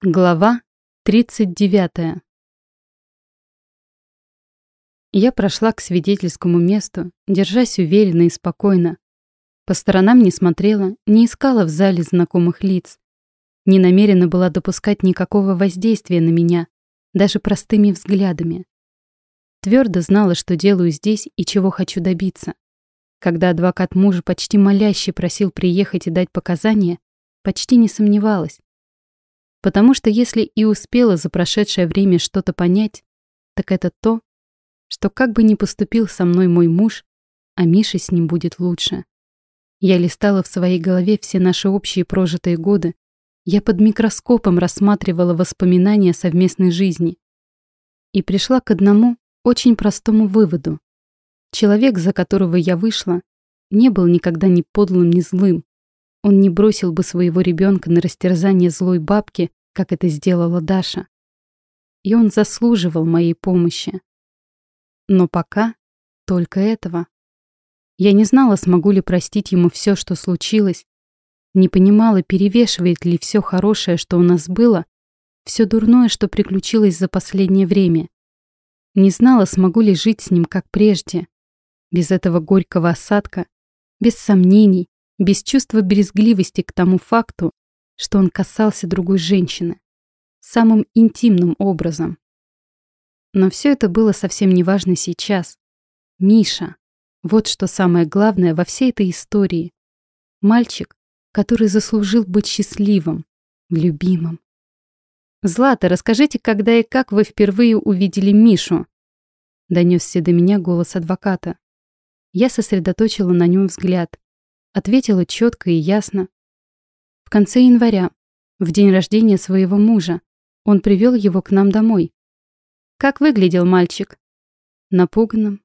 Глава 39. Я прошла к свидетельскому месту, держась уверенно и спокойно. По сторонам не смотрела, не искала в зале знакомых лиц. Не намерена была допускать никакого воздействия на меня, даже простыми взглядами. Твердо знала, что делаю здесь и чего хочу добиться. Когда адвокат мужа почти моляще просил приехать и дать показания, почти не сомневалась. Потому что если и успела за прошедшее время что-то понять, так это то, что как бы ни поступил со мной мой муж, а Мише с ним будет лучше. Я листала в своей голове все наши общие прожитые годы, я под микроскопом рассматривала воспоминания совместной жизни и пришла к одному очень простому выводу. Человек, за которого я вышла, не был никогда ни подлым, ни злым. Он не бросил бы своего ребенка на растерзание злой бабки, как это сделала Даша. И он заслуживал моей помощи. Но пока только этого. Я не знала, смогу ли простить ему все, что случилось, не понимала, перевешивает ли все хорошее, что у нас было, все дурное, что приключилось за последнее время. Не знала, смогу ли жить с ним как прежде, без этого горького осадка, без сомнений, без чувства брезгливости к тому факту, что он касался другой женщины, самым интимным образом. Но все это было совсем неважно сейчас. Миша. Вот что самое главное во всей этой истории. Мальчик, который заслужил быть счастливым, любимым. «Злата, расскажите, когда и как вы впервые увидели Мишу?» Донесся до меня голос адвоката. Я сосредоточила на нем взгляд. Ответила четко и ясно. В конце января, в день рождения своего мужа, он привел его к нам домой. Как выглядел мальчик? Напуганным.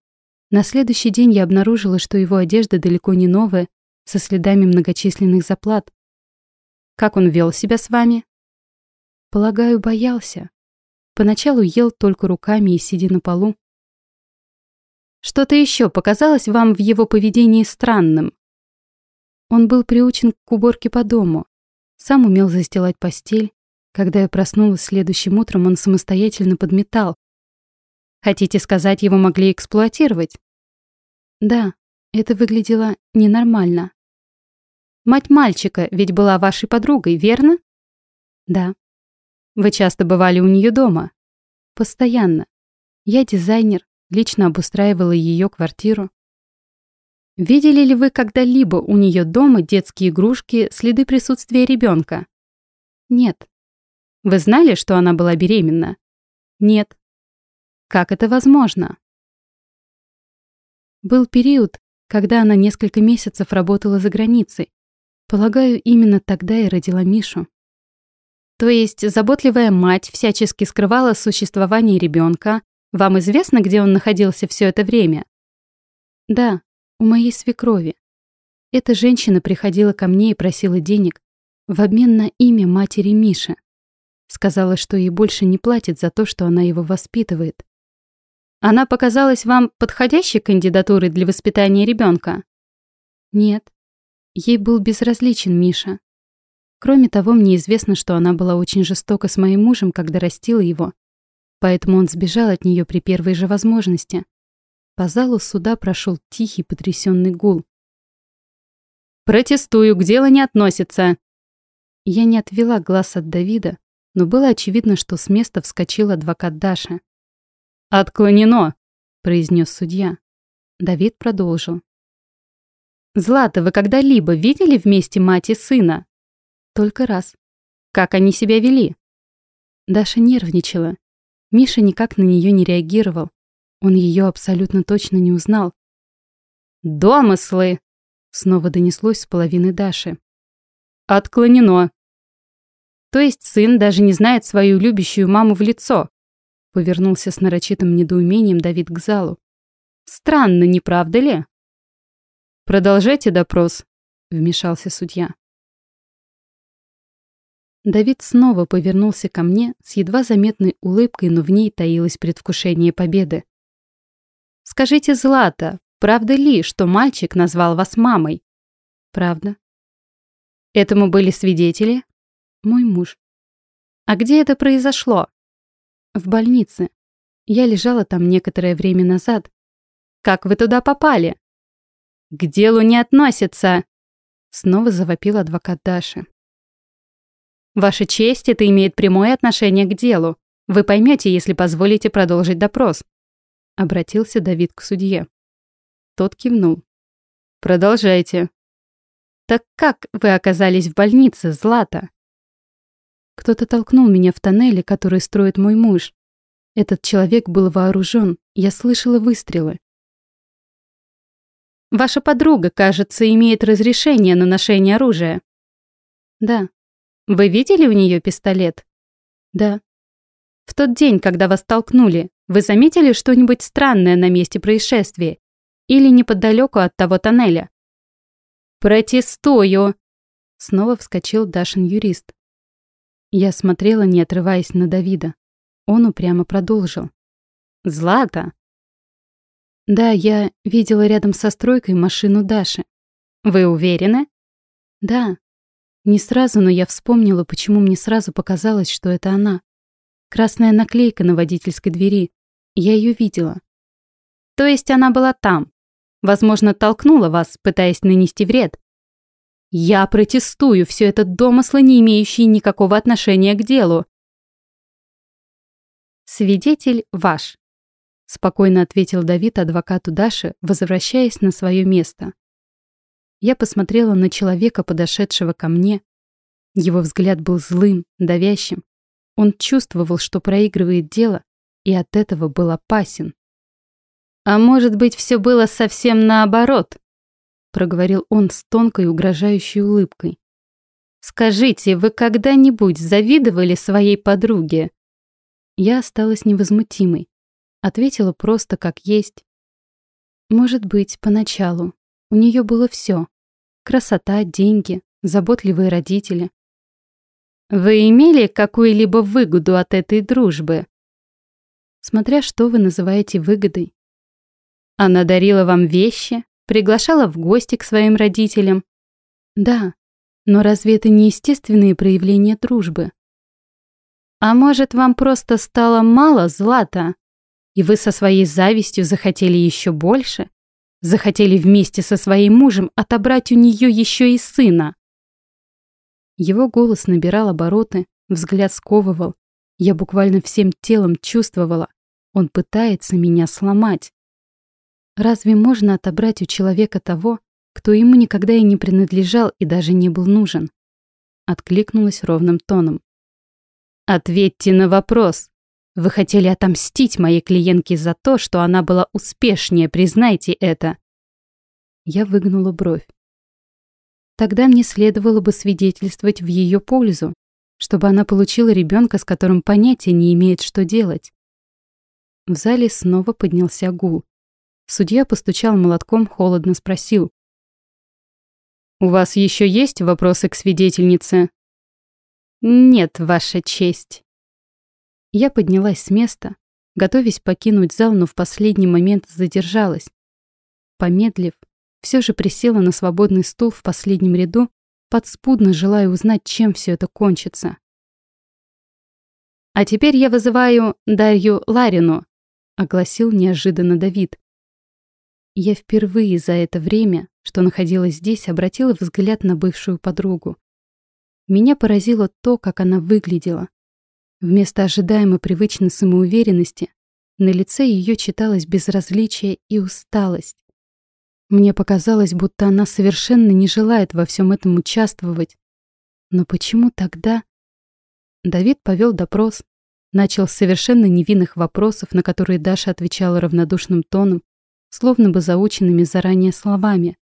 На следующий день я обнаружила, что его одежда далеко не новая, со следами многочисленных заплат. Как он вел себя с вами? Полагаю, боялся. Поначалу ел только руками и сидя на полу. Что-то еще показалось вам в его поведении странным? Он был приучен к уборке по дому, сам умел застилать постель. Когда я проснулась следующим утром, он самостоятельно подметал. Хотите сказать, его могли эксплуатировать? Да, это выглядело ненормально. Мать мальчика ведь была вашей подругой, верно? Да. Вы часто бывали у нее дома? Постоянно. Я дизайнер, лично обустраивала ее квартиру. Видели ли вы когда-либо у нее дома детские игрушки, следы присутствия ребенка? Нет. Вы знали, что она была беременна? Нет. Как это возможно? Был период, когда она несколько месяцев работала за границей. Полагаю, именно тогда и родила Мишу. То есть заботливая мать всячески скрывала существование ребенка, вам известно, где он находился все это время? Да, у моей свекрови. Эта женщина приходила ко мне и просила денег в обмен на имя матери Миши. Сказала, что ей больше не платит за то, что она его воспитывает. Она показалась вам подходящей кандидатурой для воспитания ребенка? Нет. Ей был безразличен Миша. Кроме того, мне известно, что она была очень жестока с моим мужем, когда растила его, поэтому он сбежал от нее при первой же возможности. По залу суда прошел тихий потрясенный гул. «Протестую, к делу не относится!» Я не отвела глаз от Давида, но было очевидно, что с места вскочил адвокат Даша. «Отклонено!» – произнес судья. Давид продолжил. «Злата, вы когда-либо видели вместе мать и сына?» «Только раз». «Как они себя вели?» Даша нервничала. Миша никак на нее не реагировал. Он ее абсолютно точно не узнал. «Домыслы!» — снова донеслось с половины Даши. «Отклонено!» «То есть сын даже не знает свою любящую маму в лицо?» Повернулся с нарочитым недоумением Давид к залу. «Странно, не правда ли?» «Продолжайте допрос», — вмешался судья. Давид снова повернулся ко мне с едва заметной улыбкой, но в ней таилось предвкушение победы. «Скажите, Злата, правда ли, что мальчик назвал вас мамой?» «Правда». «Этому были свидетели?» «Мой муж». А где это произошло? В больнице. Я лежала там некоторое время назад. Как вы туда попали? К делу не относится. Снова завопил адвокат Даши. Ваша честь, это имеет прямое отношение к делу. Вы поймете, если позволите продолжить допрос. Обратился Давид к судье. Тот кивнул. Продолжайте. Так как вы оказались в больнице, Злата? Кто-то толкнул меня в тоннеле, который строит мой муж. Этот человек был вооружен. Я слышала выстрелы. Ваша подруга, кажется, имеет разрешение на ношение оружия. Да. Вы видели у нее пистолет? Да. В тот день, когда вас толкнули, вы заметили что-нибудь странное на месте происшествия? Или неподалеку от того тоннеля? «Протестую!» Снова вскочил Дашин юрист. Я смотрела, не отрываясь на Давида. Он упрямо продолжил. «Злата!» «Да, я видела рядом со стройкой машину Даши. Вы уверены?» «Да. Не сразу, но я вспомнила, почему мне сразу показалось, что это она. Красная наклейка на водительской двери. Я ее видела». «То есть она была там? Возможно, толкнула вас, пытаясь нанести вред?» «Я протестую, все это домыслы, не имеющие никакого отношения к делу». «Свидетель ваш», спокойно ответил Давид адвокату Даши, возвращаясь на свое место. Я посмотрела на человека, подошедшего ко мне. Его взгляд был злым, давящим. Он чувствовал, что проигрывает дело, и от этого был опасен. «А может быть, все было совсем наоборот?» проговорил он с тонкой угрожающей улыбкой. «Скажите, вы когда-нибудь завидовали своей подруге?» Я осталась невозмутимой. Ответила просто как есть. Может быть, поначалу. У нее было все: Красота, деньги, заботливые родители. Вы имели какую-либо выгоду от этой дружбы? Смотря что вы называете выгодой. Она дарила вам вещи, приглашала в гости к своим родителям. Да, но разве это не естественные проявления дружбы? А может, вам просто стало мало злата? И вы со своей завистью захотели еще больше? Захотели вместе со своим мужем отобрать у нее еще и сына? Его голос набирал обороты, взгляд сковывал. Я буквально всем телом чувствовала. Он пытается меня сломать. Разве можно отобрать у человека того, кто ему никогда и не принадлежал и даже не был нужен? Откликнулась ровным тоном. «Ответьте на вопрос. Вы хотели отомстить моей клиентке за то, что она была успешнее, признайте это. Я выгнула бровь. Тогда мне следовало бы свидетельствовать в ее пользу, чтобы она получила ребенка, с которым понятия не имеет, что делать. В зале снова поднялся гул. Судья постучал молотком, холодно спросил. «У вас еще есть вопросы к свидетельнице?» «Нет, Ваша честь». Я поднялась с места, готовясь покинуть зал, но в последний момент задержалась. Помедлив, все же присела на свободный стул в последнем ряду, подспудно желая узнать, чем все это кончится. «А теперь я вызываю Дарью Ларину», — огласил неожиданно Давид. Я впервые за это время, что находилась здесь, обратила взгляд на бывшую подругу. Меня поразило то, как она выглядела. Вместо ожидаемой привычной самоуверенности на лице ее читалось безразличие и усталость. Мне показалось, будто она совершенно не желает во всем этом участвовать. Но почему тогда... Давид повел допрос, начал с совершенно невинных вопросов, на которые Даша отвечала равнодушным тоном, словно бы заученными заранее словами.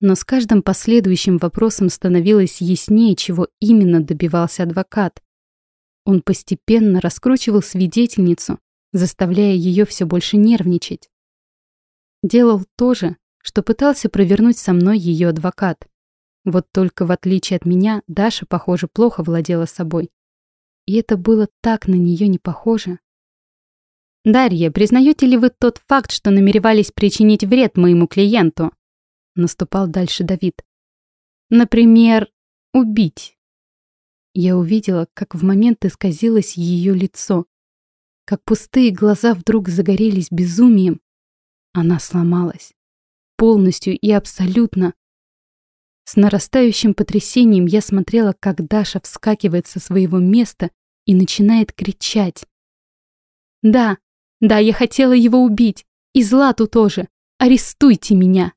Но с каждым последующим вопросом становилось яснее, чего именно добивался адвокат. Он постепенно раскручивал свидетельницу, заставляя ее все больше нервничать. Делал то же, что пытался провернуть со мной ее адвокат. Вот только в отличие от меня, Даша, похоже, плохо владела собой. И это было так на нее не похоже. «Дарья, признаете ли вы тот факт, что намеревались причинить вред моему клиенту?» Наступал дальше Давид. «Например, убить». Я увидела, как в момент исказилось ее лицо, как пустые глаза вдруг загорелись безумием. Она сломалась. Полностью и абсолютно. С нарастающим потрясением я смотрела, как Даша вскакивает со своего места и начинает кричать. «Да, да, я хотела его убить. И Злату тоже. Арестуйте меня!»